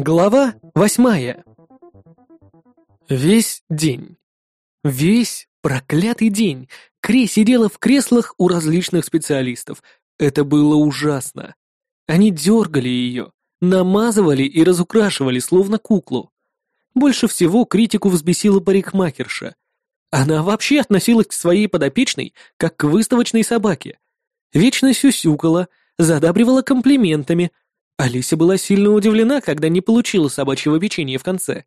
Глава восьмая. Весь день. Весь проклятый день Кри сидела в креслах у различных специалистов. Это было ужасно. Они дергали ее, намазывали и разукрашивали, словно куклу. Больше всего критику взбесила парикмахерша. Она вообще относилась к своей подопечной, как к выставочной собаке. Вечно сюсюкала, задабривала комплиментами. Алиса была сильно удивлена, когда не получила собачьего печенья в конце.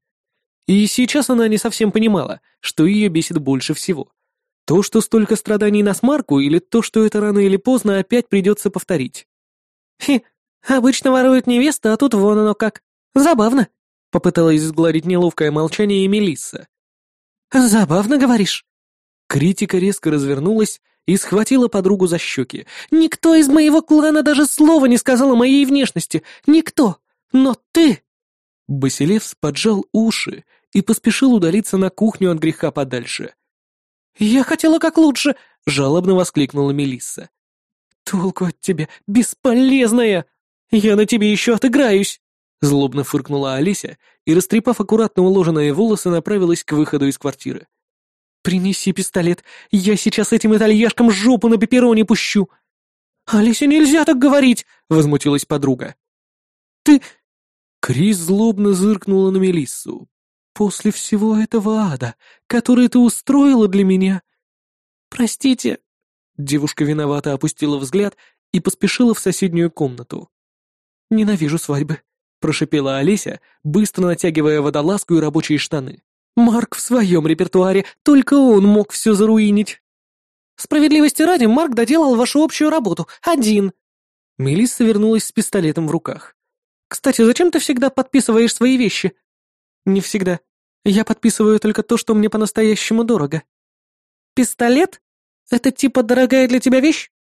И сейчас она не совсем понимала, что ее бесит больше всего. То, что столько страданий на смарку, или то, что это рано или поздно опять придется повторить. «Хе, обычно воруют невеста, а тут вон оно как. Забавно», — попыталась сгладить неловкое молчание Мелисса. «Забавно, говоришь?» Критика резко развернулась и схватила подругу за щеки. «Никто из моего клана даже слова не сказал о моей внешности. Никто! Но ты...» Басилевс поджал уши и поспешил удалиться на кухню от греха подальше. «Я хотела как лучше!» — жалобно воскликнула Мелисса. «Толку от тебя, бесполезная! Я на тебе еще отыграюсь!» Злобно фыркнула Алися и, растрепав аккуратно уложенные волосы, направилась к выходу из квартиры. «Принеси пистолет, я сейчас этим итальяшкам жопу на пеппероне пущу!» «Алисе нельзя так говорить!» — возмутилась подруга. «Ты...» Крис злобно зыркнула на Мелиссу. «После всего этого ада, который ты устроила для меня...» «Простите...» Девушка виновато опустила взгляд и поспешила в соседнюю комнату. «Ненавижу свадьбы», — прошипела Олеся, быстро натягивая водолазку и рабочие штаны. Марк в своем репертуаре, только он мог все заруинить. Справедливости ради, Марк доделал вашу общую работу, один. Мелисса вернулась с пистолетом в руках. Кстати, зачем ты всегда подписываешь свои вещи? Не всегда. Я подписываю только то, что мне по-настоящему дорого. Пистолет? Это типа дорогая для тебя вещь?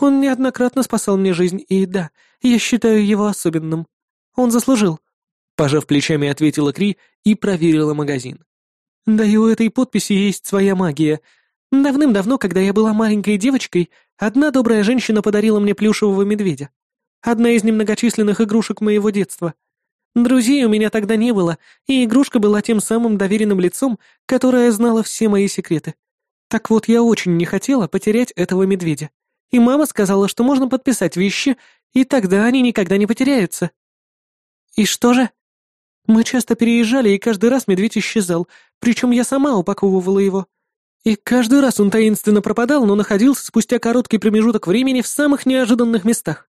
Он неоднократно спасал мне жизнь, и да, я считаю его особенным. Он заслужил. Пожав плечами, ответила Кри и проверила магазин. Да и у этой подписи есть своя магия. Давным-давно, когда я была маленькой девочкой, одна добрая женщина подарила мне плюшевого медведя. Одна из немногочисленных игрушек моего детства. Друзей у меня тогда не было, и игрушка была тем самым доверенным лицом, которое знало все мои секреты. Так вот, я очень не хотела потерять этого медведя. И мама сказала, что можно подписать вещи, и тогда они никогда не потеряются. И что же? Мы часто переезжали, и каждый раз медведь исчезал, причем я сама упаковывала его. И каждый раз он таинственно пропадал, но находился спустя короткий промежуток времени в самых неожиданных местах.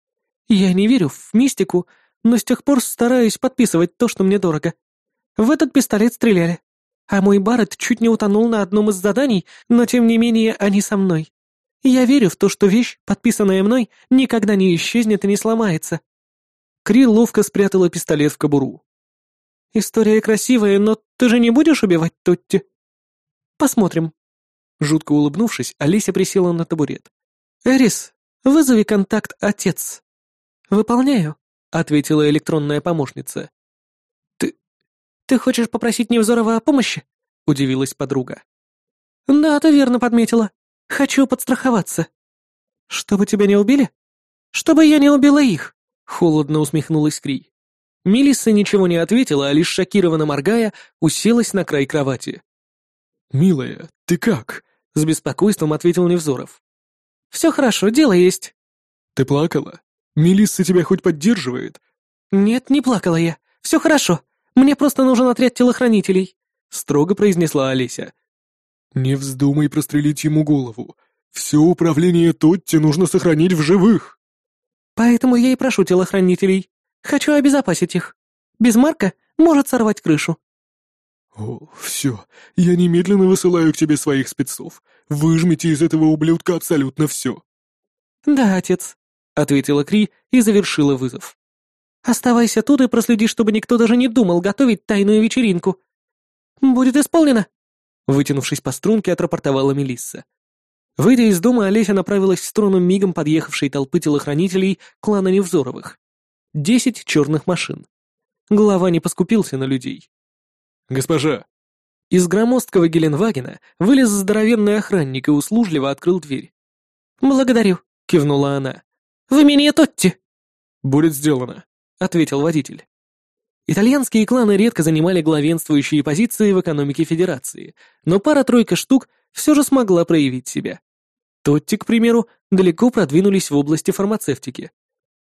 Я не верю в мистику, но с тех пор стараюсь подписывать то, что мне дорого. В этот пистолет стреляли. А мой Барретт чуть не утонул на одном из заданий, но тем не менее они со мной. Я верю в то, что вещь, подписанная мной, никогда не исчезнет и не сломается. Кри ловко спрятала пистолет в кобуру. История красивая, но ты же не будешь убивать Тотти? Посмотрим. Жутко улыбнувшись, Олеся присела на табурет. «Эрис, вызови контакт отец». «Выполняю», — ответила электронная помощница. «Ты... ты хочешь попросить Невзорова о помощи?» — удивилась подруга. «Да, ты верно подметила. Хочу подстраховаться». «Чтобы тебя не убили?» «Чтобы я не убила их», — холодно усмехнулась Крий. Мелисса ничего не ответила, а лишь шокированно моргая, уселась на край кровати. «Милая, ты как?» — с беспокойством ответил Невзоров. «Все хорошо, дело есть». «Ты плакала? Мелисса тебя хоть поддерживает?» «Нет, не плакала я. Все хорошо. Мне просто нужен отряд телохранителей», — строго произнесла Олеся. «Не вздумай прострелить ему голову. Все управление Тотти нужно сохранить в живых». «Поэтому я и прошу телохранителей. Хочу обезопасить их. Без Марка может сорвать крышу». «О, все. Я немедленно высылаю к тебе своих спецов. Выжмите из этого ублюдка абсолютно все». «Да, отец», — ответила Кри и завершила вызов. «Оставайся тут и проследи, чтобы никто даже не думал готовить тайную вечеринку». «Будет исполнено», — вытянувшись по струнке, отрапортовала Мелисса. Выйдя из дома, Олеся направилась в сторону мигом подъехавшей толпы телохранителей клана Невзоровых десять черных машин. Глава не поскупился на людей. «Госпожа!» Из громоздкого Геленвагена вылез здоровенный охранник и услужливо открыл дверь. «Благодарю», — кивнула она. «Вы меня Тотти!» «Будет сделано», — ответил водитель. Итальянские кланы редко занимали главенствующие позиции в экономике Федерации, но пара-тройка штук все же смогла проявить себя. Тотти, к примеру, далеко продвинулись в области фармацевтики.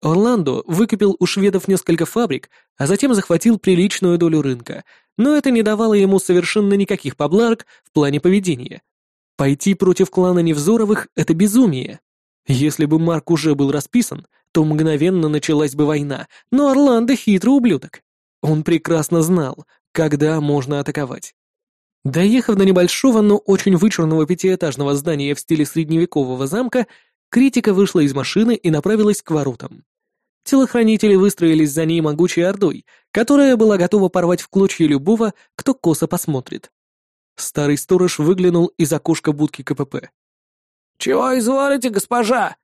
Орландо выкупил у шведов несколько фабрик, а затем захватил приличную долю рынка, но это не давало ему совершенно никаких поблажек в плане поведения. Пойти против клана Невзоровых — это безумие. Если бы Марк уже был расписан, то мгновенно началась бы война, но Орландо хитрый ублюдок. Он прекрасно знал, когда можно атаковать. Доехав до небольшого, но очень вычурного пятиэтажного здания в стиле средневекового замка, критика вышла из машины и направилась к воротам. Телохранители выстроились за ней могучей ордой, которая была готова порвать в клочья любого, кто косо посмотрит. Старый сторож выглянул из окошка будки КПП. «Чего изволите, госпожа?»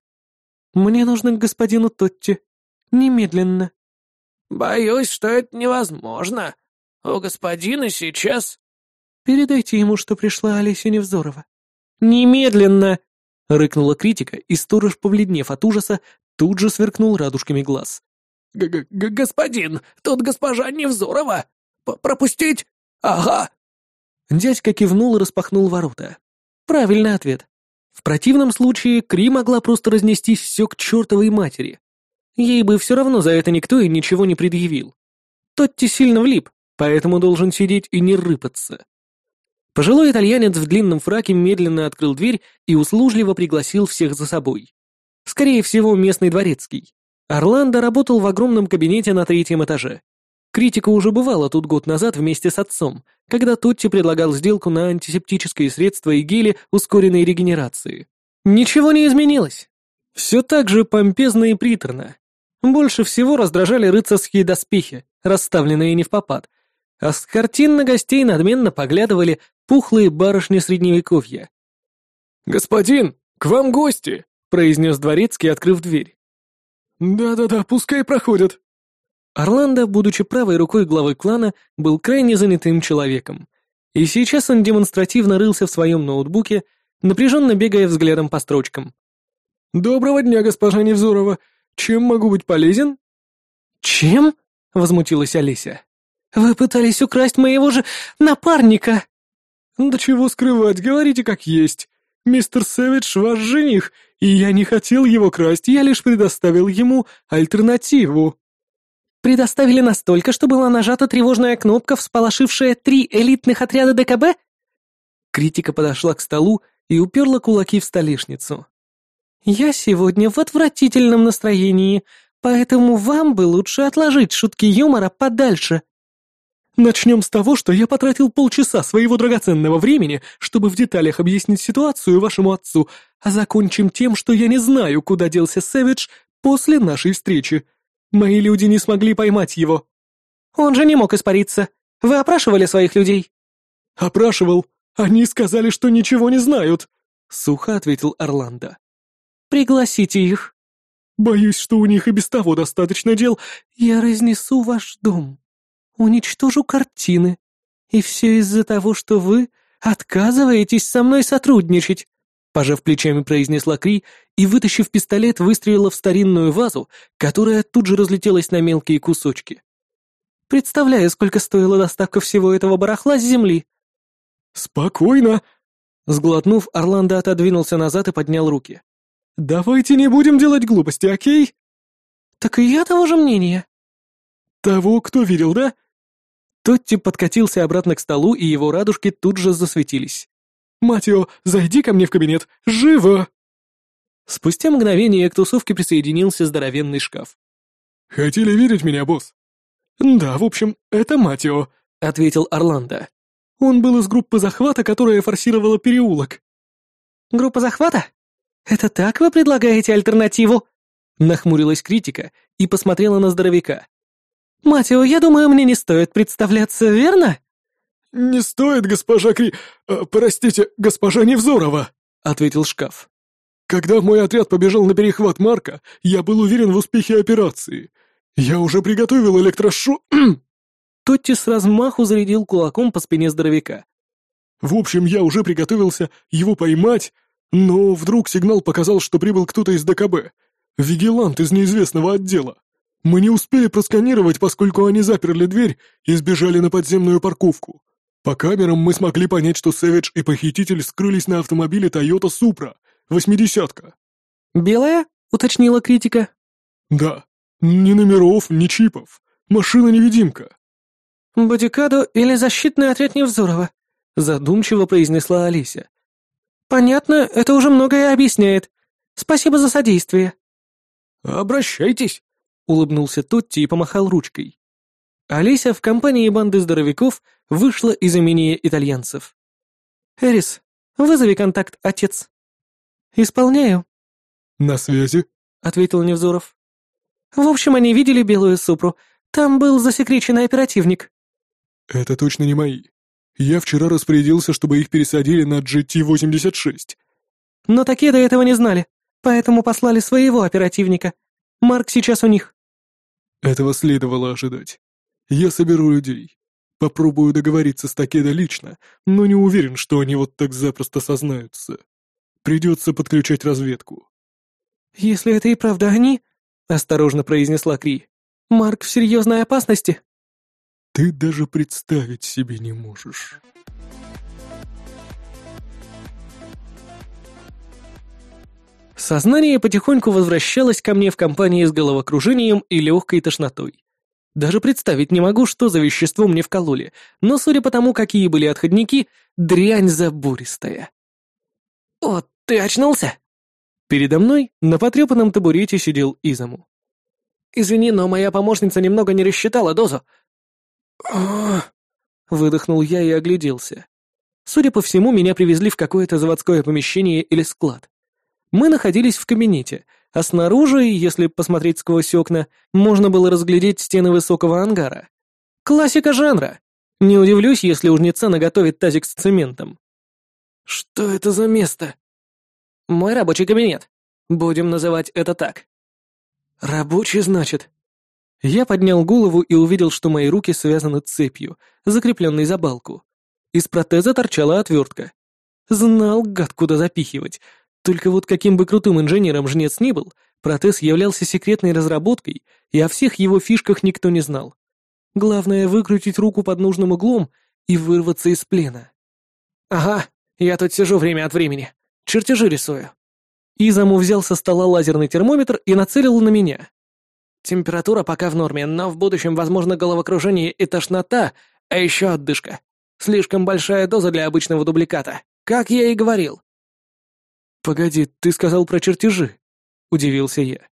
«Мне нужно к господину Тотти. Немедленно». «Боюсь, что это невозможно. У господина сейчас...» «Передайте ему, что пришла Олеся Невзорова». «Немедленно!» — рыкнула критика, и сторож, побледнев от ужаса, тут же сверкнул радужками глаз. Г -г -г «Господин, тут госпожа Невзорова! П Пропустить? Ага!» Дядька кивнул и распахнул ворота. Правильный ответ. В противном случае Кри могла просто разнестись все к чертовой матери. Ей бы все равно за это никто и ничего не предъявил. Тотти сильно влип, поэтому должен сидеть и не рыпаться. Пожилой итальянец в длинном фраке медленно открыл дверь и услужливо пригласил всех за собой. Скорее всего, местный дворецкий. Орландо работал в огромном кабинете на третьем этаже. Критика уже бывала тут год назад вместе с отцом, когда Тотти предлагал сделку на антисептические средства и гели ускоренной регенерации. Ничего не изменилось. Все так же помпезно и приторно. Больше всего раздражали рыцарские доспехи, расставленные не в попад, а с картин на гостей надменно поглядывали пухлые барышни средневековья. «Господин, к вам гости!» — произнес дворецкий, открыв дверь. «Да-да-да, пускай проходят», Орландо, будучи правой рукой главы клана, был крайне занятым человеком. И сейчас он демонстративно рылся в своем ноутбуке, напряженно бегая взглядом по строчкам. «Доброго дня, госпожа Невзорова. Чем могу быть полезен?» «Чем?» — возмутилась Олеся. «Вы пытались украсть моего же напарника!» «Да чего скрывать, говорите как есть. Мистер Сэвидж ваш жених, и я не хотел его красть, я лишь предоставил ему альтернативу». Предоставили настолько, что была нажата тревожная кнопка, всполошившая три элитных отряда ДКБ? Критика подошла к столу и уперла кулаки в столешницу. «Я сегодня в отвратительном настроении, поэтому вам бы лучше отложить шутки юмора подальше». Начнем с того, что я потратил полчаса своего драгоценного времени, чтобы в деталях объяснить ситуацию вашему отцу, а закончим тем, что я не знаю, куда делся Сэвидж после нашей встречи. Мои люди не смогли поймать его. Он же не мог испариться. Вы опрашивали своих людей? Опрашивал. Они сказали, что ничего не знают, сухо ответил Орландо. Пригласите их. Боюсь, что у них и без того достаточно дел. Я разнесу ваш дом. Уничтожу картины. И все из-за того, что вы отказываетесь со мной сотрудничать. Пожав плечами, произнесла Кри и, вытащив пистолет, выстрелила в старинную вазу, которая тут же разлетелась на мелкие кусочки. «Представляю, сколько стоила доставка всего этого барахла с земли». «Спокойно!» Сглотнув, Орландо отодвинулся назад и поднял руки. «Давайте не будем делать глупости, окей?» «Так и я того же мнения». «Того, кто видел, да?» Тотти подкатился обратно к столу, и его радужки тут же засветились. «Матио, зайди ко мне в кабинет! Живо!» Спустя мгновение к тусовке присоединился здоровенный шкаф. «Хотели видеть меня, босс?» «Да, в общем, это Матио», — ответил Орландо. «Он был из группы захвата, которая форсировала переулок». «Группа захвата? Это так вы предлагаете альтернативу?» Нахмурилась критика и посмотрела на здоровяка. «Матио, я думаю, мне не стоит представляться, верно?» «Не стоит, госпожа Кри... Э, простите, госпожа Невзорова», — ответил шкаф. «Когда мой отряд побежал на перехват Марка, я был уверен в успехе операции. Я уже приготовил электрошу...» Тотти с размаху зарядил кулаком по спине здоровяка. «В общем, я уже приготовился его поймать, но вдруг сигнал показал, что прибыл кто-то из ДКБ. Вигелант из неизвестного отдела. Мы не успели просканировать, поскольку они заперли дверь и сбежали на подземную парковку. По камерам мы смогли понять, что Сэвидж и похититель скрылись на автомобиле Toyota Supra, восьмидесятка». «Белая?» — уточнила критика. «Да. Ни номеров, ни чипов. Машина-невидимка». «Бодикадо или защитный отряд Невзорова», — задумчиво произнесла Алися. «Понятно, это уже многое объясняет. Спасибо за содействие». «Обращайтесь», — улыбнулся Тотти и помахал ручкой. Олеся в компании банды здоровяков вышла из имения итальянцев. «Эрис, вызови контакт, отец». «Исполняю». «На связи», — ответил Невзоров. «В общем, они видели белую супру. Там был засекреченный оперативник». «Это точно не мои. Я вчера распорядился, чтобы их пересадили на GT-86». «Но такие до этого не знали, поэтому послали своего оперативника. Марк сейчас у них». Этого следовало ожидать. Я соберу людей. Попробую договориться с Такедо лично, но не уверен, что они вот так запросто сознаются. Придется подключать разведку. «Если это и правда они», — осторожно произнесла Кри, — «Марк в серьезной опасности?» «Ты даже представить себе не можешь». Сознание потихоньку возвращалось ко мне в компании с головокружением и легкой тошнотой. Даже представить не могу, что за вещество мне вкололи, но судя по тому, какие были отходники, дрянь забористая. «О, ты очнулся?» Передо мной на потрепанном табурете сидел Изаму. «Извини, но моя помощница немного не рассчитала дозу». Выдохнул я и огляделся. Судя по всему, меня привезли в какое-то заводское помещение или склад. Мы находились в кабинете, а снаружи, если посмотреть сквозь окна, можно было разглядеть стены высокого ангара. Классика жанра. Не удивлюсь, если у жнеца наготовит тазик с цементом. Что это за место? Мой рабочий кабинет. Будем называть это так. Рабочий, значит. Я поднял голову и увидел, что мои руки связаны цепью, закрепленной за балку. Из протеза торчала отвертка. Знал, гад, куда запихивать, только вот каким бы крутым инженером жнец ни был, протез являлся секретной разработкой, и о всех его фишках никто не знал. Главное — выкрутить руку под нужным углом и вырваться из плена. «Ага, я тут сижу время от времени. Чертежи рисую». Изаму взял со стола лазерный термометр и нацелил на меня. Температура пока в норме, но в будущем возможно головокружение и тошнота, а еще отдышка. Слишком большая доза для обычного дубликата. Как я и говорил. «Погоди, ты сказал про чертежи?» — удивился я.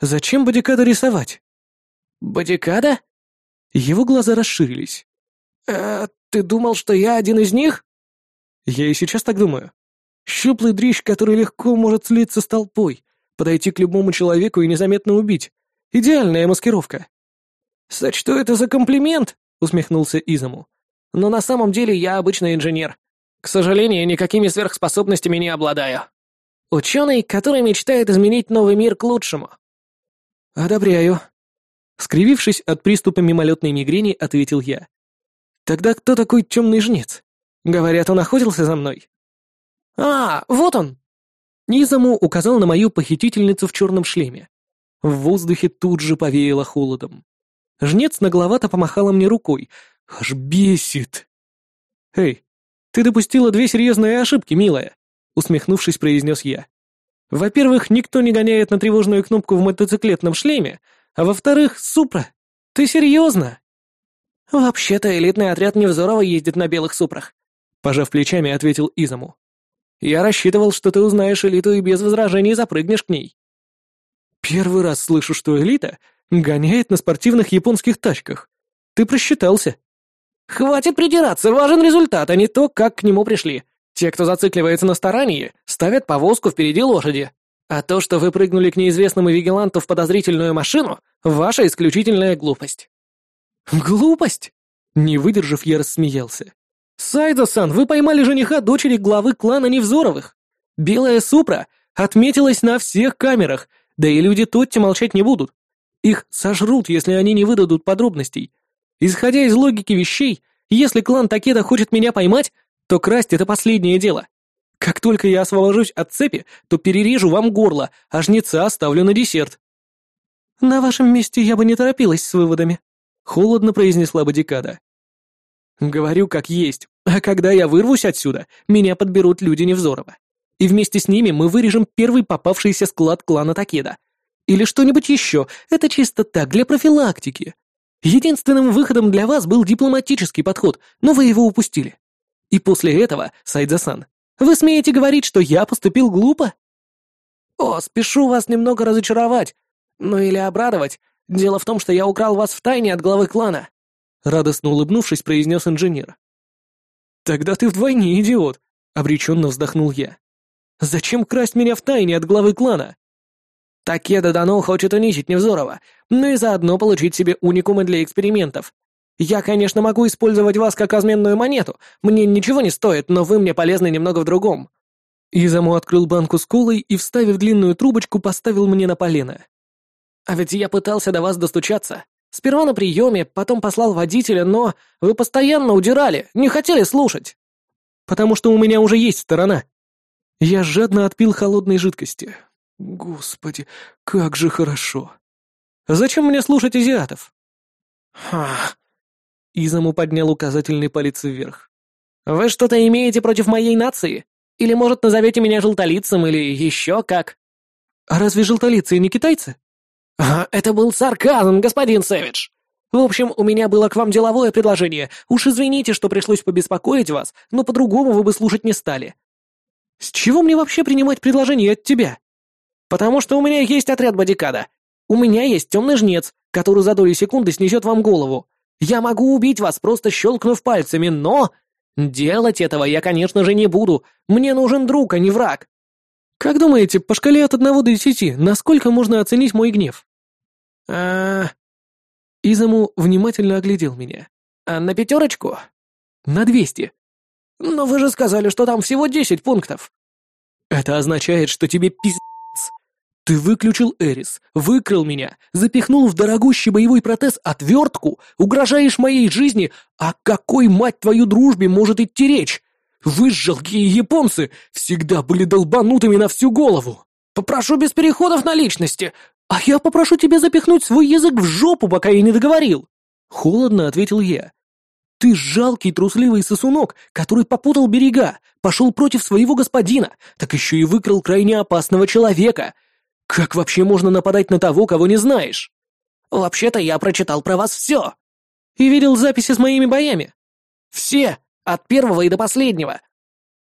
«Зачем бодикада рисовать?» «Бодикада?» Его глаза расширились. «Э, ты думал, что я один из них?» «Я и сейчас так думаю. Щуплый дрищ, который легко может слиться с толпой, подойти к любому человеку и незаметно убить. Идеальная маскировка». «Сочту это за комплимент», — усмехнулся Изаму. «Но на самом деле я обычный инженер. К сожалению, никакими сверхспособностями не обладаю». Ученый, который мечтает изменить новый мир к лучшему. Одобряю. Скривившись от приступа мимолетной мигрени, ответил я. Тогда кто такой темный жнец? Говорят, он охотился за мной. А, вот он! Низаму указал на мою похитительницу в черном шлеме. В воздухе тут же повеяло холодом. Жнец нагловато помахала мне рукой. Аж бесит. «Эй, ты допустила две серьезные ошибки, милая усмехнувшись, произнес я. Во-первых, никто не гоняет на тревожную кнопку в мотоциклетном шлеме, а во-вторых, Супра. Ты серьезно? Вообще-то элитный отряд Невзорова ездит на белых Супрах, пожав плечами, ответил Изаму. Я рассчитывал, что ты узнаешь элиту и без возражений запрыгнешь к ней. Первый раз слышу, что элита гоняет на спортивных японских тачках. Ты просчитался. Хватит придираться, важен результат, а не то, как к нему пришли. Те, кто зацикливается на старании, ставят повозку впереди лошади. А то, что вы прыгнули к неизвестному вигиланту в подозрительную машину, ваша исключительная глупость». «Глупость?» Не выдержав, я рассмеялся. «Сайдо-сан, вы поймали жениха дочери главы клана Невзоровых. Белая Супра отметилась на всех камерах, да и люди Тотти молчать не будут. Их сожрут, если они не выдадут подробностей. Исходя из логики вещей, если клан Такеда хочет меня поймать, то красть — это последнее дело. Как только я освобожусь от цепи, то перережу вам горло, а жнеца оставлю на десерт». «На вашем месте я бы не торопилась с выводами», — холодно произнесла Бодикада. «Говорю как есть, а когда я вырвусь отсюда, меня подберут люди Невзорова. И вместе с ними мы вырежем первый попавшийся склад клана Такеда. Или что-нибудь еще, это чисто так, для профилактики. Единственным выходом для вас был дипломатический подход, но вы его упустили. И после этого, Сайдзасан, вы смеете говорить, что я поступил глупо? О, спешу вас немного разочаровать, ну или обрадовать. Дело в том, что я украл вас в тайне от главы клана. Радостно улыбнувшись, произнес инженер. Тогда ты вдвойне идиот, обреченно вздохнул я. Зачем красть меня в тайне от главы клана? Такеда Дано хочет унизить Невзорова, но и заодно получить себе уникумы для экспериментов. Я, конечно, могу использовать вас как разменную монету, мне ничего не стоит, но вы мне полезны немного в другом». Изаму открыл банку с колой и, вставив длинную трубочку, поставил мне на полено. «А ведь я пытался до вас достучаться. Сперва на приеме, потом послал водителя, но вы постоянно удирали, не хотели слушать. Потому что у меня уже есть сторона». Я жадно отпил холодной жидкости. Господи, как же хорошо. Зачем мне слушать азиатов? Ха. Изаму поднял указательный палец вверх. Вы что-то имеете против моей нации? Или, может, назовете меня желтолицем или еще как? А разве желтолицы не китайцы? А, это был сарказм, господин Сэвидж. В общем, у меня было к вам деловое предложение. Уж извините, что пришлось побеспокоить вас, но по-другому вы бы слушать не стали. С чего мне вообще принимать предложение от тебя? Потому что у меня есть отряд бодикада. У меня есть темный жнец, который за долю секунды снесет вам голову. Я могу убить вас, просто щелкнув пальцами, но... Делать этого я, конечно же, не буду. Мне нужен друг, а не враг. Как думаете, по шкале от одного до десяти, насколько можно оценить мой гнев? А... Изаму внимательно оглядел меня. А на пятерочку? На двести. Но вы же сказали, что там всего десять пунктов. Это означает, что тебе пиздец ты выключил Эрис, выкрал меня, запихнул в дорогущий боевой протез отвертку, угрожаешь моей жизни, а какой, мать твою, дружбе может идти речь? Вы, жалкие японцы, всегда были долбанутыми на всю голову. Попрошу без переходов на личности, а я попрошу тебя запихнуть свой язык в жопу, пока я не договорил. Холодно ответил я. Ты жалкий трусливый сосунок, который попутал берега, пошел против своего господина, так еще и выкрал крайне опасного человека — как вообще можно нападать на того, кого не знаешь? Вообще-то я прочитал про вас все. И видел записи с моими боями. Все, от первого и до последнего.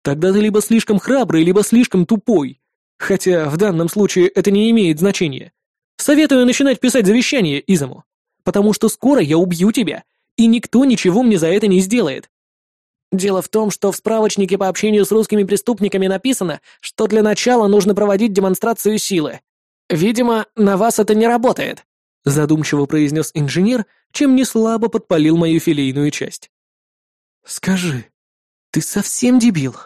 Тогда ты либо слишком храбрый, либо слишком тупой. Хотя в данном случае это не имеет значения. Советую начинать писать завещание Изому, потому что скоро я убью тебя, и никто ничего мне за это не сделает. Дело в том, что в справочнике по общению с русскими преступниками написано, что для начала нужно проводить демонстрацию силы. «Видимо, на вас это не работает», — задумчиво произнес инженер, чем не слабо подпалил мою филейную часть. «Скажи, ты совсем дебил?»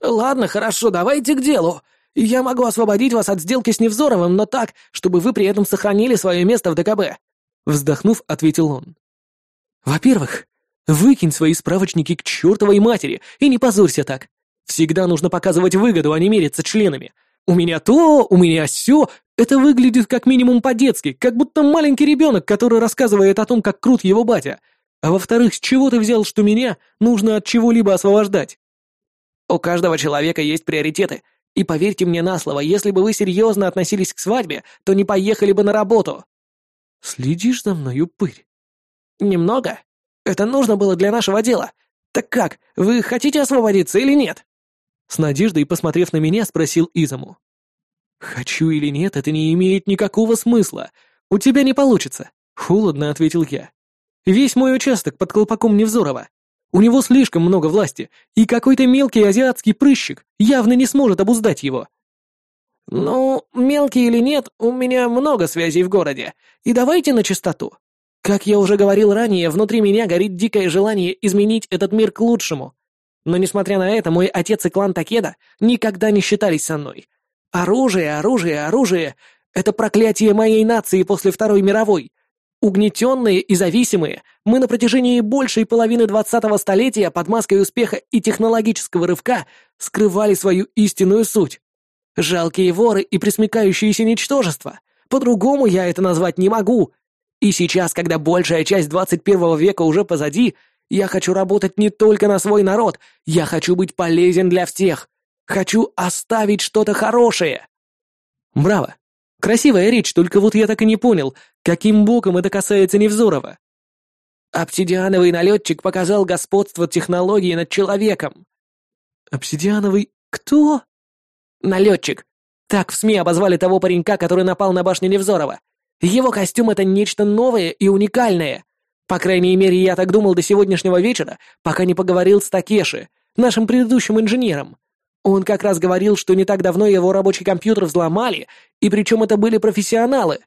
«Ладно, хорошо, давайте к делу. Я могу освободить вас от сделки с Невзоровым, но так, чтобы вы при этом сохранили свое место в ДКБ», — вздохнув, ответил он. «Во-первых, выкинь свои справочники к чертовой матери и не позорься так. Всегда нужно показывать выгоду, а не мериться членами. У меня то, у меня все. Это выглядит как минимум по-детски, как будто маленький ребенок, который рассказывает о том, как крут его батя. А во-вторых, с чего ты взял, что меня нужно от чего-либо освобождать? У каждого человека есть приоритеты. И поверьте мне на слово, если бы вы серьезно относились к свадьбе, то не поехали бы на работу. Следишь за мной, упырь? Немного. Это нужно было для нашего дела. Так как, вы хотите освободиться или нет? С надеждой, посмотрев на меня, спросил Изаму. «Хочу или нет, это не имеет никакого смысла. У тебя не получится», — холодно ответил я. «Весь мой участок под колпаком Невзорова. У него слишком много власти, и какой-то мелкий азиатский прыщик явно не сможет обуздать его». «Ну, мелкий или нет, у меня много связей в городе, и давайте на чистоту. Как я уже говорил ранее, внутри меня горит дикое желание изменить этот мир к лучшему. Но несмотря на это, мой отец и клан Такеда никогда не считались со мной. Оружие, оружие, оружие — это проклятие моей нации после Второй мировой. Угнетенные и зависимые, мы на протяжении большей половины двадцатого столетия под маской успеха и технологического рывка скрывали свою истинную суть. Жалкие воры и присмыкающиеся ничтожества, По-другому я это назвать не могу. И сейчас, когда большая часть 21 века уже позади, я хочу работать не только на свой народ, я хочу быть полезен для всех. Хочу оставить что-то хорошее. Браво. Красивая речь, только вот я так и не понял, каким боком это касается Невзорова. Обсидиановый налетчик показал господство технологии над человеком. Обсидиановый кто? Налетчик. Так в СМИ обозвали того паренька, который напал на башню Невзорова. Его костюм — это нечто новое и уникальное. По крайней мере, я так думал до сегодняшнего вечера, пока не поговорил с Такеши, нашим предыдущим инженером. Он как раз говорил, что не так давно его рабочий компьютер взломали, и причем это были профессионалы.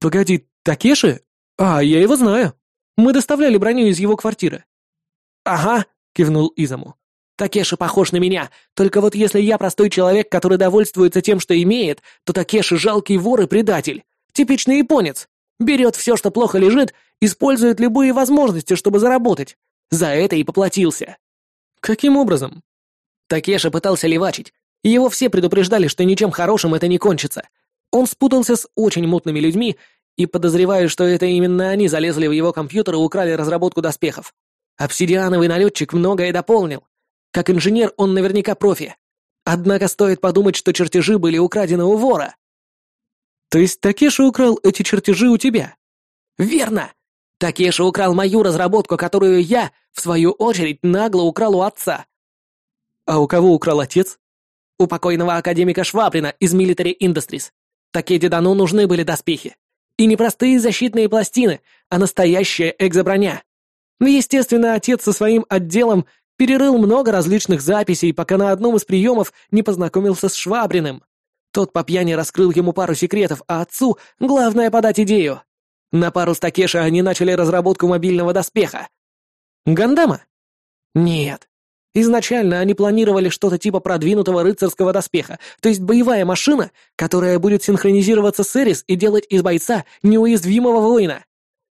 Погоди, Такеши? А, я его знаю. Мы доставляли броню из его квартиры. Ага, кивнул Изаму. Такеши похож на меня, только вот если я простой человек, который довольствуется тем, что имеет, то Такеши жалкий вор и предатель. Типичный японец. Берет все, что плохо лежит, использует любые возможности, чтобы заработать. За это и поплатился. Каким образом? Такеша пытался левачить. Его все предупреждали, что ничем хорошим это не кончится. Он спутался с очень мутными людьми, и подозреваю, что это именно они залезли в его компьютер и украли разработку доспехов. Обсидиановый налетчик многое дополнил. Как инженер он наверняка профи. Однако стоит подумать, что чертежи были украдены у вора. То есть Такеша украл эти чертежи у тебя? Верно. Такеша украл мою разработку, которую я, в свою очередь, нагло украл у отца. А у кого украл отец? У покойного академика Швабрина из Military Industries. Такеде Дану нужны были доспехи. И не простые защитные пластины, а настоящая экзоброня. Естественно, отец со своим отделом перерыл много различных записей, пока на одном из приемов не познакомился с Швабриным. Тот по пьяни раскрыл ему пару секретов, а отцу главное подать идею. На пару с Такеши они начали разработку мобильного доспеха. Гандама? Нет. Изначально они планировали что-то типа продвинутого рыцарского доспеха, то есть боевая машина, которая будет синхронизироваться с Эрис и делать из бойца неуязвимого воина.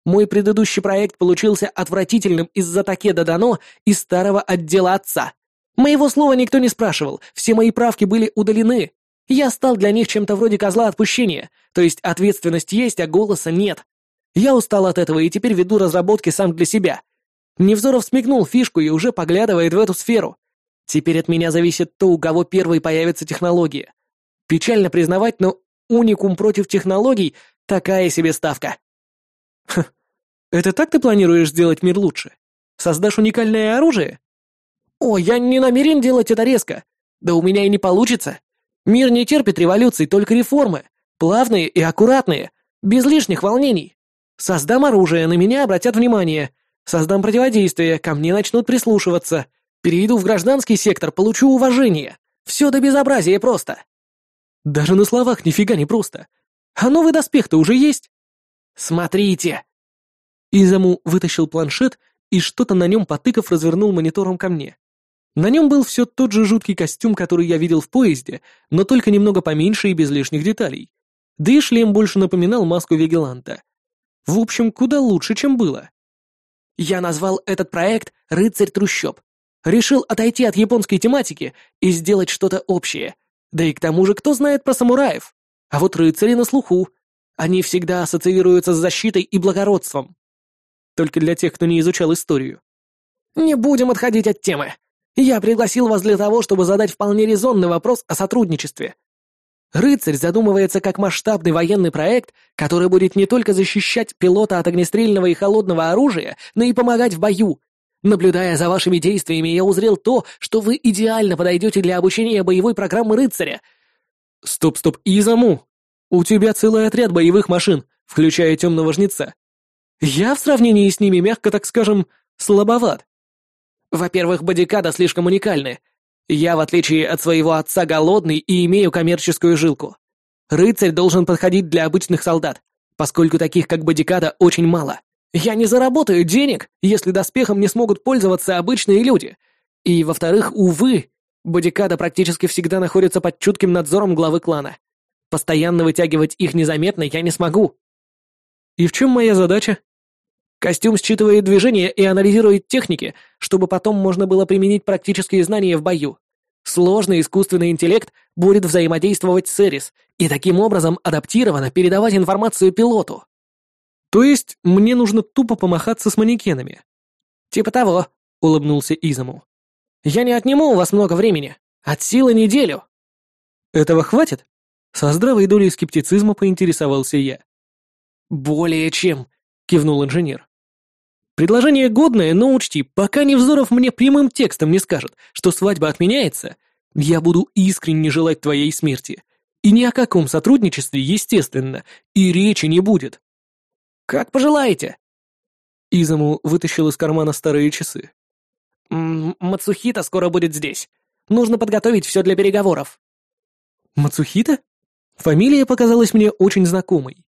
Мой предыдущий проект получился отвратительным из-за Такеда Дано и старого отдела отца. Моего слова никто не спрашивал, все мои правки были удалены, я стал для них чем-то вроде козла отпущения, то есть ответственность есть, а голоса нет. Я устал от этого и теперь веду разработки сам для себя. Невзоров смекнул фишку и уже поглядывает в эту сферу. Теперь от меня зависит то, у кого первой появится технология. Печально признавать, но уникум против технологий — такая себе ставка. Ха, это так ты планируешь сделать мир лучше? Создашь уникальное оружие? О, я не намерен делать это резко. Да у меня и не получится. Мир не терпит революций, только реформы. Плавные и аккуратные, без лишних волнений. Создам оружие, на меня обратят внимание. Создам противодействие, ко мне начнут прислушиваться. Перейду в гражданский сектор, получу уважение. Все до безобразия просто. Даже на словах нифига не просто. А новый доспех-то уже есть? Смотрите. Изаму вытащил планшет и что-то на нем потыкав развернул монитором ко мне. На нем был все тот же жуткий костюм, который я видел в поезде, но только немного поменьше и без лишних деталей. Да и шлем больше напоминал маску Вигеланта. В общем, куда лучше, чем было. Я назвал этот проект «Рыцарь трущоб». Решил отойти от японской тематики и сделать что-то общее. Да и к тому же, кто знает про самураев? А вот рыцари на слуху. Они всегда ассоциируются с защитой и благородством. Только для тех, кто не изучал историю. Не будем отходить от темы. Я пригласил вас для того, чтобы задать вполне резонный вопрос о сотрудничестве. Рыцарь задумывается как масштабный военный проект, который будет не только защищать пилота от огнестрельного и холодного оружия, но и помогать в бою. Наблюдая за вашими действиями, я узрел то, что вы идеально подойдете для обучения боевой программы рыцаря. Стоп, стоп, Изаму! У тебя целый отряд боевых машин, включая темного жнеца. Я в сравнении с ними, мягко так скажем, слабоват. Во-первых, бодикада слишком уникальны. Я, в отличие от своего отца, голодный и имею коммерческую жилку. Рыцарь должен подходить для обычных солдат, поскольку таких, как бодикада, очень мало. Я не заработаю денег, если доспехом не смогут пользоваться обычные люди. И, во-вторых, увы, бодикада практически всегда находится под чутким надзором главы клана. Постоянно вытягивать их незаметно я не смогу. И в чем моя задача? Костюм считывает движения и анализирует техники, чтобы потом можно было применить практические знания в бою. Сложный искусственный интеллект будет взаимодействовать с Эрис и таким образом адаптированно передавать информацию пилоту. То есть мне нужно тупо помахаться с манекенами? Типа того, улыбнулся Изаму. Я не отниму у вас много времени. От силы неделю. Этого хватит? Со здравой долей скептицизма поинтересовался я. Более чем, кивнул инженер. Предложение годное, но учти, пока Невзоров мне прямым текстом не скажет, что свадьба отменяется, я буду искренне желать твоей смерти. И ни о каком сотрудничестве, естественно, и речи не будет. Как пожелаете. Изаму вытащил из кармана старые часы. Мацухита скоро будет здесь. Нужно подготовить все для переговоров. Мацухита? Фамилия показалась мне очень знакомой.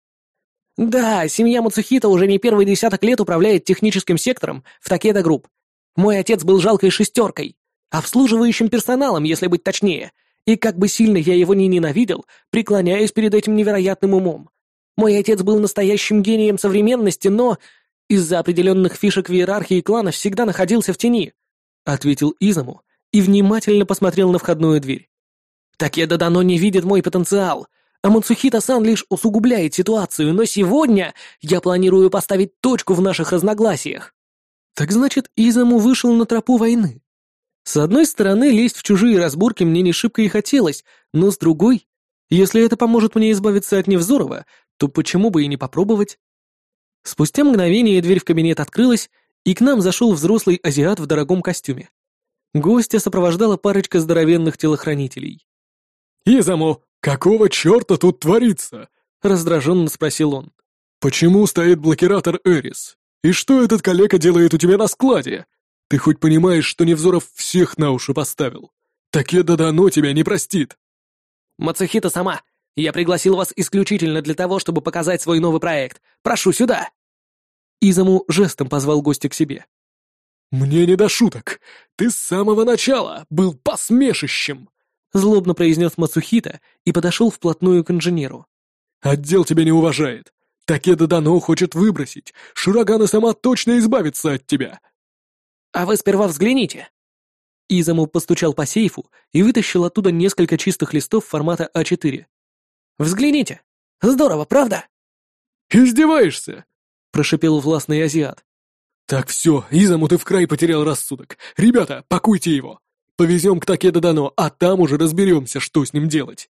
Да, семья Мацухита уже не первый десяток лет управляет техническим сектором в Такеда Групп. Мой отец был жалкой шестеркой, обслуживающим персоналом, если быть точнее, и как бы сильно я его ни ненавидел, преклоняюсь перед этим невероятным умом. Мой отец был настоящим гением современности, но из-за определенных фишек в иерархии клана всегда находился в тени, ответил Изаму и внимательно посмотрел на входную дверь. Такеда Дано не видит мой потенциал, а Мацухита-сан лишь усугубляет ситуацию, но сегодня я планирую поставить точку в наших разногласиях. Так значит, Изаму вышел на тропу войны. С одной стороны, лезть в чужие разборки мне не шибко и хотелось, но с другой, если это поможет мне избавиться от Невзорова, то почему бы и не попробовать? Спустя мгновение дверь в кабинет открылась, и к нам зашел взрослый азиат в дорогом костюме. Гостя сопровождала парочка здоровенных телохранителей. «Изаму, какого черта тут творится?» — раздраженно спросил он. «Почему стоит блокиратор Эрис? И что этот калека делает у тебя на складе? Ты хоть понимаешь, что Невзоров всех на уши поставил? Такеда Дано тебя не простит!» «Мацухита сама, я пригласил вас исключительно для того, чтобы показать свой новый проект. Прошу сюда!» Изаму жестом позвал гостя к себе. «Мне не до шуток. Ты с самого начала был посмешищем!» Злобно произнес Мацухита и подошел вплотную к инженеру. «Отдел тебя не уважает. Такеда Дано хочет выбросить. Шурагана сама точно избавится от тебя». «А вы сперва взгляните». Изаму постучал по сейфу и вытащил оттуда несколько чистых листов формата А4. «Взгляните. Здорово, правда?» «Издеваешься?» — прошипел властный азиат. «Так все, Изаму ты в край потерял рассудок. Ребята, пакуйте его. Повезем к Такеда Дано, а там уже разберемся, что с ним делать».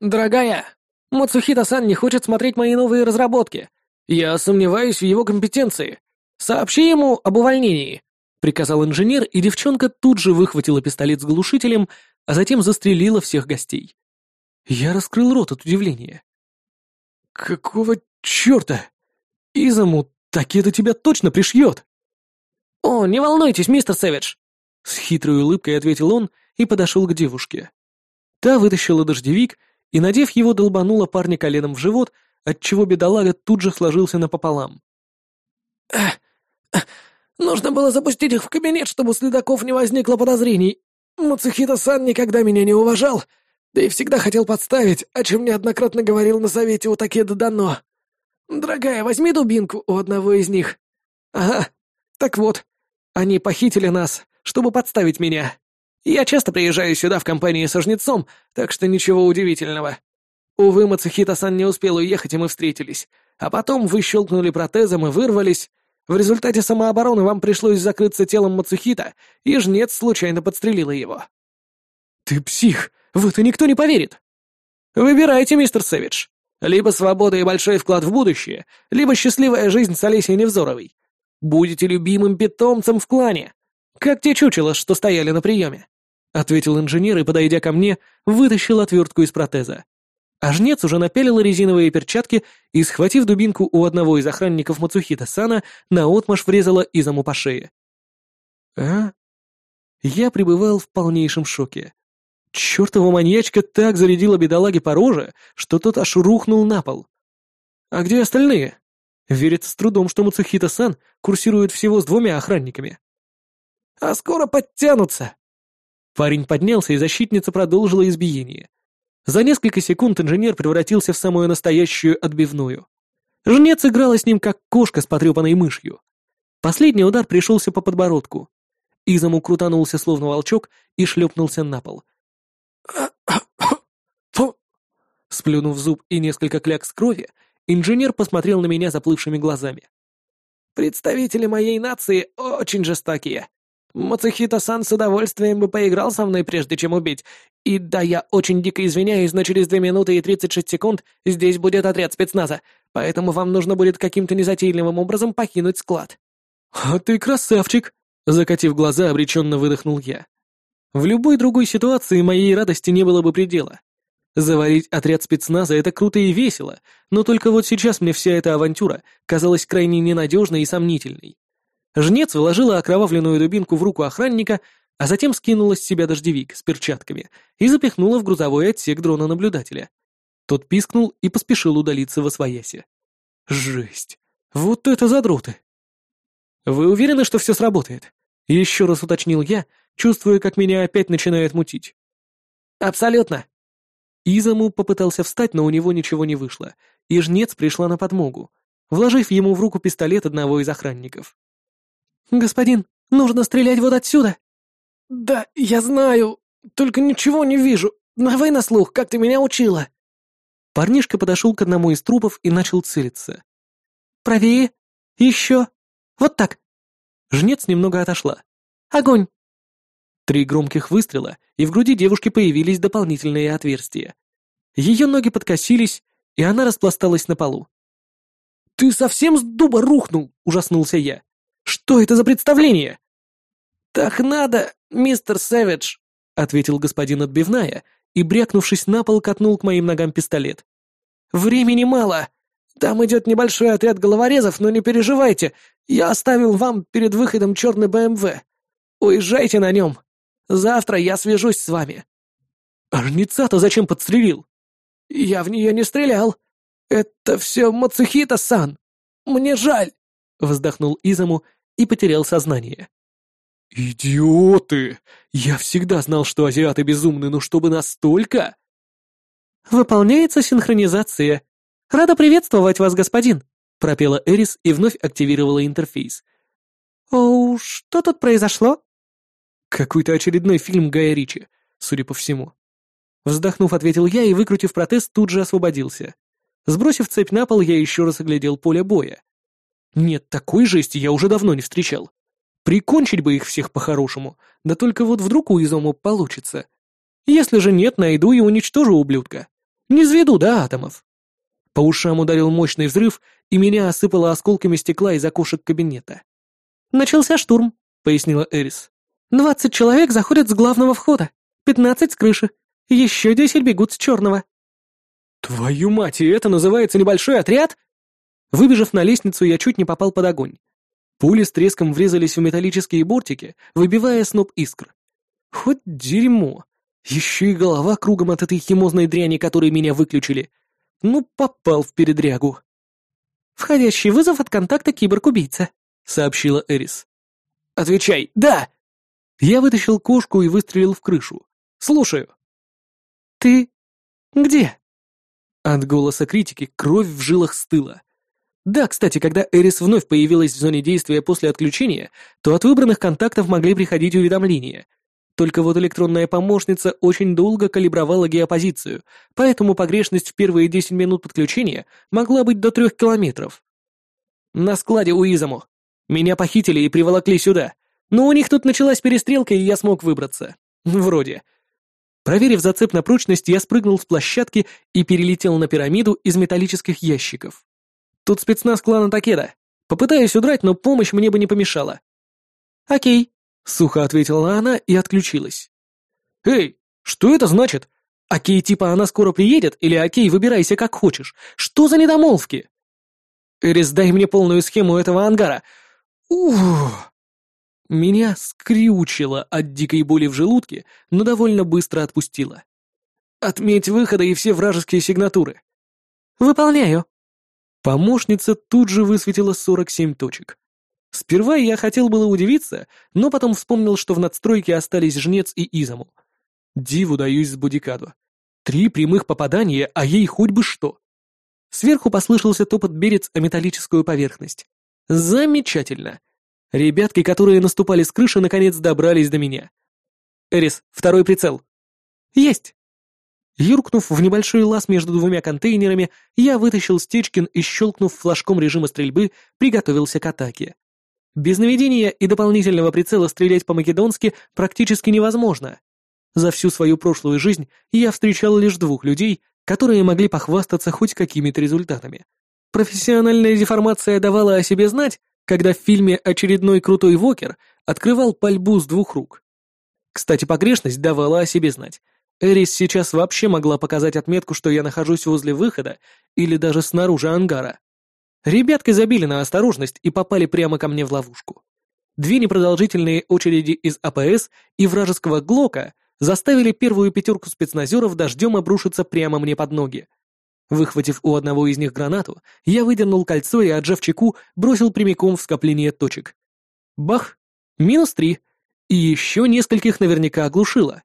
«Дорогая, Мацухита-сан не хочет смотреть мои новые разработки. Я сомневаюсь в его компетенции. Сообщи ему об увольнении», — приказал инженер, и девчонка тут же выхватила пистолет с глушителем, а затем застрелила всех гостей. Я раскрыл рот от удивления. «Какого черта? Изаму, Такеда тебя точно пришьет!» «О, не волнуйтесь, мистер Сэвидж!» С хитрой улыбкой ответил он и подошел к девушке. Та вытащила дождевик и, надев его, долбанула парня коленом в живот, отчего бедолага тут же сложился напополам. «Эх, нужно было запустить их в кабинет, чтобы у следаков не возникло подозрений. Мацухита-сан никогда меня не уважал, да и всегда хотел подставить, о чем неоднократно говорил на совете у Такеда Дано. Дорогая, возьми дубинку у одного из них. Ага, так вот, они похитили нас, чтобы подставить меня. Я часто приезжаю сюда в компании со жнецом, так что ничего удивительного. Увы, Мацухита-сан не успел уехать, и мы встретились. А потом вы щелкнули протезом и вырвались. В результате самообороны вам пришлось закрыться телом Мацухита, и жнец случайно подстрелила его. «Ты псих! В это никто не поверит!» «Выбирайте, мистер Сэвидж. Либо свобода и большой вклад в будущее, либо счастливая жизнь с Олесей Невзоровой. Будете любимым питомцем в клане, как те чучела, что стояли на приеме», — ответил инженер и, подойдя ко мне, вытащил отвертку из протеза. А жнец уже напялил резиновые перчатки и, схватив дубинку у одного из охранников Мацухита Сана, наотмашь врезала Изаму по шее. «А?» Я пребывал в полнейшем шоке. Чёртова маньячка так зарядила бедолаге по роже, что тот аж рухнул на пол. А где остальные? Верится с трудом, что Мацухита-сан курсирует всего с двумя охранниками. «А скоро подтянутся!» Парень поднялся, и защитница продолжила избиение. За несколько секунд инженер превратился в самую настоящую отбивную. Жнец играла с ним, как кошка с потрепанной мышью. Последний удар пришелся по подбородку. Изому крутанулся словно волчок и шлепнулся на пол. Сплюнув зуб и несколько клякс крови, инженер посмотрел на меня заплывшими глазами. «Представители моей нации очень жестокие. Мацухито-сан с удовольствием бы поиграл со мной, прежде чем убить. И да, я очень дико извиняюсь, но через 2 минуты и 36 секунд здесь будет отряд спецназа, поэтому вам нужно будет каким-то незатейливым образом покинуть склад». «А ты красавчик!» — закатив глаза, обреченно выдохнул я. В любой другой ситуации моей радости не было бы предела. Заварить отряд спецназа — это круто и весело, но только вот сейчас мне вся эта авантюра казалась крайне ненадежной и сомнительной. Жнец вложила окровавленную дубинку в руку охранника, а затем скинула с себя дождевик с перчатками и запихнула в грузовой отсек дрона-наблюдателя. Тот пискнул и поспешил удалиться во свояси. Жесть! Вот это задроты! «Вы уверены, что все сработает?» Еще раз уточнил я, чувствуя, как меня опять начинает мутить. «Абсолютно!» Изаму попытался встать, но у него ничего не вышло, и жнец пришла на подмогу, вложив ему в руку пистолет одного из охранников. «Господин, нужно стрелять вот отсюда!» «Да, я знаю, только ничего не вижу. Навы на слух, как ты меня учила!» Парнишка подошел к одному из трупов и начал целиться. «Правее! Еще! Вот так!» Жнец немного отошла. «Огонь!» Три громких выстрела, и в груди девушки появились дополнительные отверстия. Ее ноги подкосились, и она распласталась на полу. «Ты совсем с дуба рухнул!» — ужаснулся я. Что это за представление?» «Так надо, мистер Сэвидж», — ответил господин отбивная и, брякнувшись на пол, катнул к моим ногам пистолет. «Времени мало. Там идет небольшой отряд головорезов, но не переживайте, я оставил вам перед выходом черный БМВ. Уезжайте на нем. Завтра я свяжусь с вами». «А жнеца-то зачем подстрелил?» «Я в нее не стрелял. Это все Мацухита-сан. Мне жаль», — вздохнул Изаму и потерял сознание. «Идиоты! Я всегда знал, что азиаты безумны, но чтобы настолько...» «Выполняется синхронизация. Рада приветствовать вас, господин», — пропела Эрис и вновь активировала интерфейс. «Оу, что тут произошло?» «Какой-то очередной фильм Гая Ричи, судя по всему». Вздохнув, ответил я и, выкрутив протез, тут же освободился. Сбросив цепь на пол, я еще раз оглядел поле боя. Нет, такой жести я уже давно не встречал. Прикончить бы их всех по-хорошему, да только вот вдруг у Изому получится. Если же нет, найду и уничтожу ублюдка. Не зведу до атомов. По ушам ударил мощный взрыв, и меня осыпало осколками стекла из окошек кабинета. «Начался штурм», — пояснила Эрис. «Двадцать человек заходят с главного входа, пятнадцать с крыши, еще десять бегут с черного». «Твою мать, и это называется небольшой отряд?» Выбежав на лестницу, я чуть не попал под огонь. Пули с треском врезались в металлические бортики, выбивая сноп искр. Хоть дерьмо. Еще и голова кругом от этой химозной дряни, которой меня выключили. Ну, попал в передрягу. «Входящий вызов от контакта киборг-убийца», — сообщила Эрис. «Отвечай, да!» Я вытащил кошку и выстрелил в крышу. «Слушаю». «Ты... где?» От голоса критики кровь в жилах стыла. Да, кстати, когда Эрис вновь появилась в зоне действия после отключения, то от выбранных контактов могли приходить уведомления. Только вот электронная помощница очень долго калибровала геопозицию, поэтому погрешность в первые 10 минут подключения могла быть до 3 километров. На складе у Изому. Меня похитили и приволокли сюда. Но у них тут началась перестрелка, и я смог выбраться. Вроде. Проверив зацеп на прочность, я спрыгнул с площадки и перелетел на пирамиду из металлических ящиков. Тут спецназ клана Такеда. Попытаюсь удрать, но помощь мне бы не помешала». «Окей», — сухо ответила она и отключилась. «Эй, что это значит? Окей, типа она скоро приедет, или окей, выбирайся как хочешь? Что за недомолвки?» «Эрис, дай мне полную схему этого ангара. Ух!» Меня скрючило от дикой боли в желудке, но довольно быстро отпустило. «Отметь выходы и все вражеские сигнатуры». «Выполняю», Помощница тут же высветила 47 точек. Сперва я хотел было удивиться, но потом вспомнил, что в надстройке остались Жнец и Изаму. Диву даюсь с Будикаду. Три прямых попадания, а ей хоть бы что. Сверху послышался топот берец о металлическую поверхность. Замечательно. Ребятки, которые наступали с крыши, наконец добрались до меня. «Эрис, второй прицел». «Есть!» Юркнув в небольшой лаз между двумя контейнерами, я вытащил Стечкин и, щелкнув флажком режима стрельбы, приготовился к атаке. Без наведения и дополнительного прицела стрелять по-македонски практически невозможно. За всю свою прошлую жизнь я встречал лишь двух людей, которые могли похвастаться хоть какими-то результатами. Профессиональная деформация давала о себе знать, когда в фильме «Очередной крутой Вокер» открывал пальбу с двух рук. Кстати, погрешность давала о себе знать. Эрис сейчас вообще могла показать отметку, что я нахожусь возле выхода или даже снаружи ангара. Ребятки забили на осторожность и попали прямо ко мне в ловушку. Две непродолжительные очереди из АПС и вражеского Глока заставили первую пятерку спецназеров дождем обрушиться прямо мне под ноги. Выхватив у одного из них гранату, я выдернул кольцо и, отжав чеку, бросил прямиком в скопление точек. Бах! Минус три. И еще нескольких наверняка оглушило.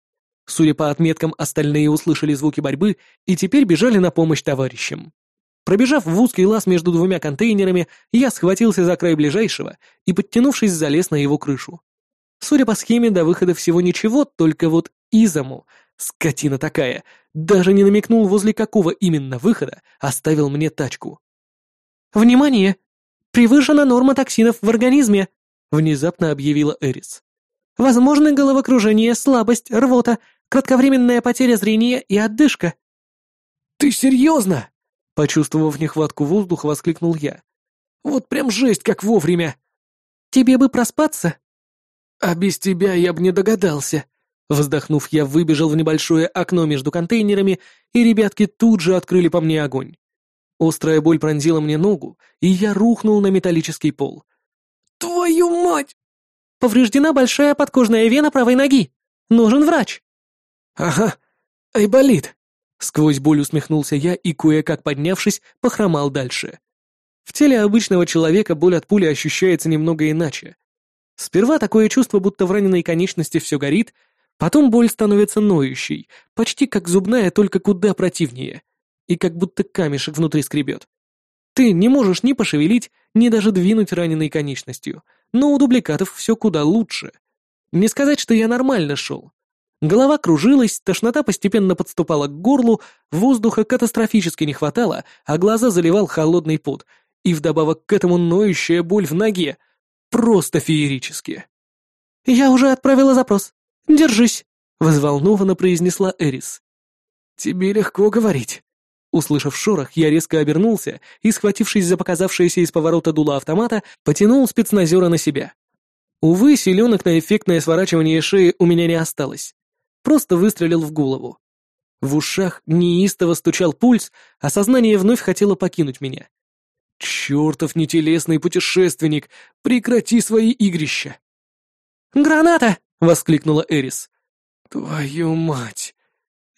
Судя по отметкам, остальные услышали звуки борьбы и теперь бежали на помощь товарищам. Пробежав в узкий лаз между двумя контейнерами, я схватился за край ближайшего и, подтянувшись, залез на его крышу. Судя по схеме, до выхода всего ничего, только вот Изому, скотина такая, даже не намекнул, возле какого именно выхода оставил мне тачку. «Внимание! Превышена норма токсинов в организме!» — внезапно объявила Эрис. «Возможны головокружение, слабость, рвота, кратковременная потеря зрения и отдышка». «Ты серьезно?» — почувствовав нехватку воздуха, воскликнул я. «Вот прям жесть, как вовремя!» «Тебе бы проспаться?» «А без тебя я бы не догадался», Вздохнув, я выбежал в небольшое окно между контейнерами, и ребятки тут же открыли по мне огонь. Острая боль пронзила мне ногу, и я рухнул на металлический пол. «Твою мать!» «Повреждена большая подкожная вена правой ноги. Нужен врач». «Ага, айболит!» Сквозь боль усмехнулся я и, кое-как поднявшись, похромал дальше. В теле обычного человека боль от пули ощущается немного иначе. Сперва такое чувство, будто в раненой конечности все горит, Потом боль становится ноющей, почти как зубная, только куда противнее. И как будто камешек внутри скребет. Ты не можешь ни пошевелить, ни даже двинуть раненой конечностью, но у дубликатов все куда лучше. Не сказать, что я нормально шел. Голова кружилась, тошнота постепенно подступала к горлу, воздуха катастрофически не хватало, а глаза заливал холодный пот, и вдобавок к этому ноющая боль в ноге. Просто феерически. «Я уже отправила запрос. «Держись», — взволнованно произнесла Эрис. «Тебе легко говорить». Услышав шорох, я резко обернулся и, схватившись за показавшееся из поворота дула автомата, потянул спецназера на себя. Увы, селенок на эффектное сворачивание шеи у меня не осталось. Просто выстрелил в голову. В ушах неистово стучал пульс, а сознание вновь хотело покинуть меня. «Чертов нетелесный путешественник, прекрати свои игрища!» «Граната!» — воскликнула Эрис. «Твою мать!»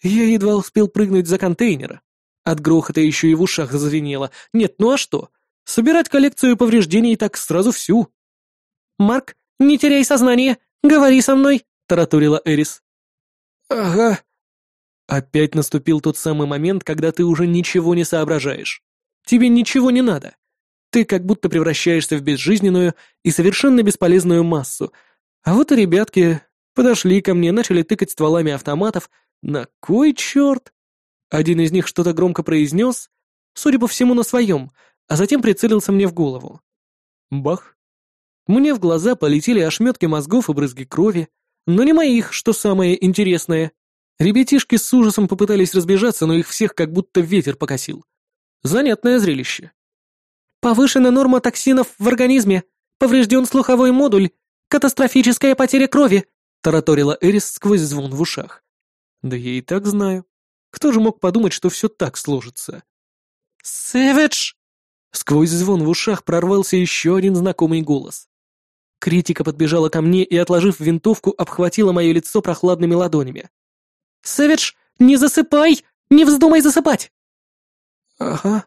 Я едва успел прыгнуть за контейнер. От грохота еще и в ушах зазвенело. Нет, ну а что? Собирать коллекцию повреждений так сразу всю. «Марк, не теряй сознание! Говори со мной!» — таратурила Эрис. «Ага». Опять наступил тот самый момент, когда ты уже ничего не соображаешь. Тебе ничего не надо. Ты как будто превращаешься в безжизненную и совершенно бесполезную массу, а вот и ребятки подошли ко мне, начали тыкать стволами автоматов. На кой черт? Один из них что-то громко произнес, судя по всему, на своем, а затем прицелился мне в голову. Бах! Мне в глаза полетели ошметки мозгов и брызги крови, но не моих, что самое интересное. Ребятишки с ужасом попытались разбежаться, но их всех как будто ветер покосил. Занятное зрелище. «Повышена норма токсинов в организме, поврежден слуховой модуль, Катастрофическая потеря крови!» — тараторила Эрис сквозь звон в ушах. «Да я и так знаю. Кто же мог подумать, что все так сложится?» «Сэвидж!» Сквозь звон в ушах прорвался еще один знакомый голос. Критика подбежала ко мне и, отложив винтовку, обхватила мое лицо прохладными ладонями. «Сэвидж, не засыпай! Не вздумай засыпать!» «Ага».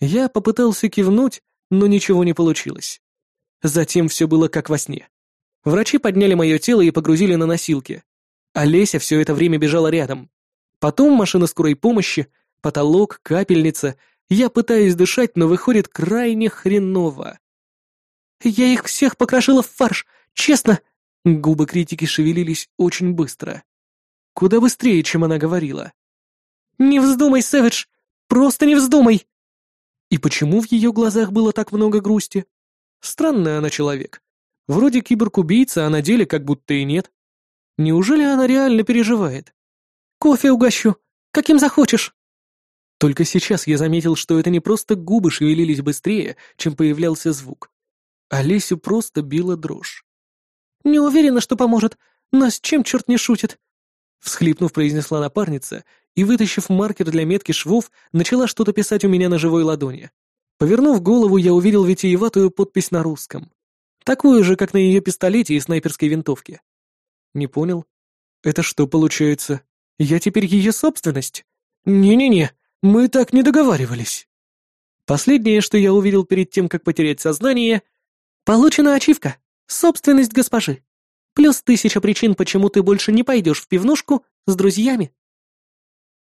Я попытался кивнуть, но ничего не получилось. Затем все было как во сне. Врачи подняли мое тело и погрузили на носилки. Олеся все это время бежала рядом. Потом машина скорой помощи, потолок, капельница. Я пытаюсь дышать, но выходит крайне хреново. Я их всех покрошила в фарш, честно!» Губы критики шевелились очень быстро. Куда быстрее, чем она говорила. «Не вздумай, Сэвидж! Просто не вздумай!» И почему в ее глазах было так много грусти? Странный она человек. Вроде киборг-убийца, а на деле как будто и нет. Неужели она реально переживает? «Кофе угощу. Каким захочешь». Только сейчас я заметил, что это не просто губы шевелились быстрее, чем появлялся звук. Олесю просто била дрожь. «Не уверена, что поможет, но с чем черт не шутит?» Всхлипнув, произнесла напарница и, вытащив маркер для метки швов, начала что-то писать у меня на живой ладони. Повернув голову, я увидел витиеватую подпись на русском. Такую же, как на ее пистолете и снайперской винтовке. Не понял. Это что получается? Я теперь ее собственность? Не-не-не, мы так не договаривались. Последнее, что я увидел перед тем, как потерять сознание, получена ачивка. Собственность госпожи. Плюс тысяча причин, почему ты больше не пойдешь в пивнушку с друзьями.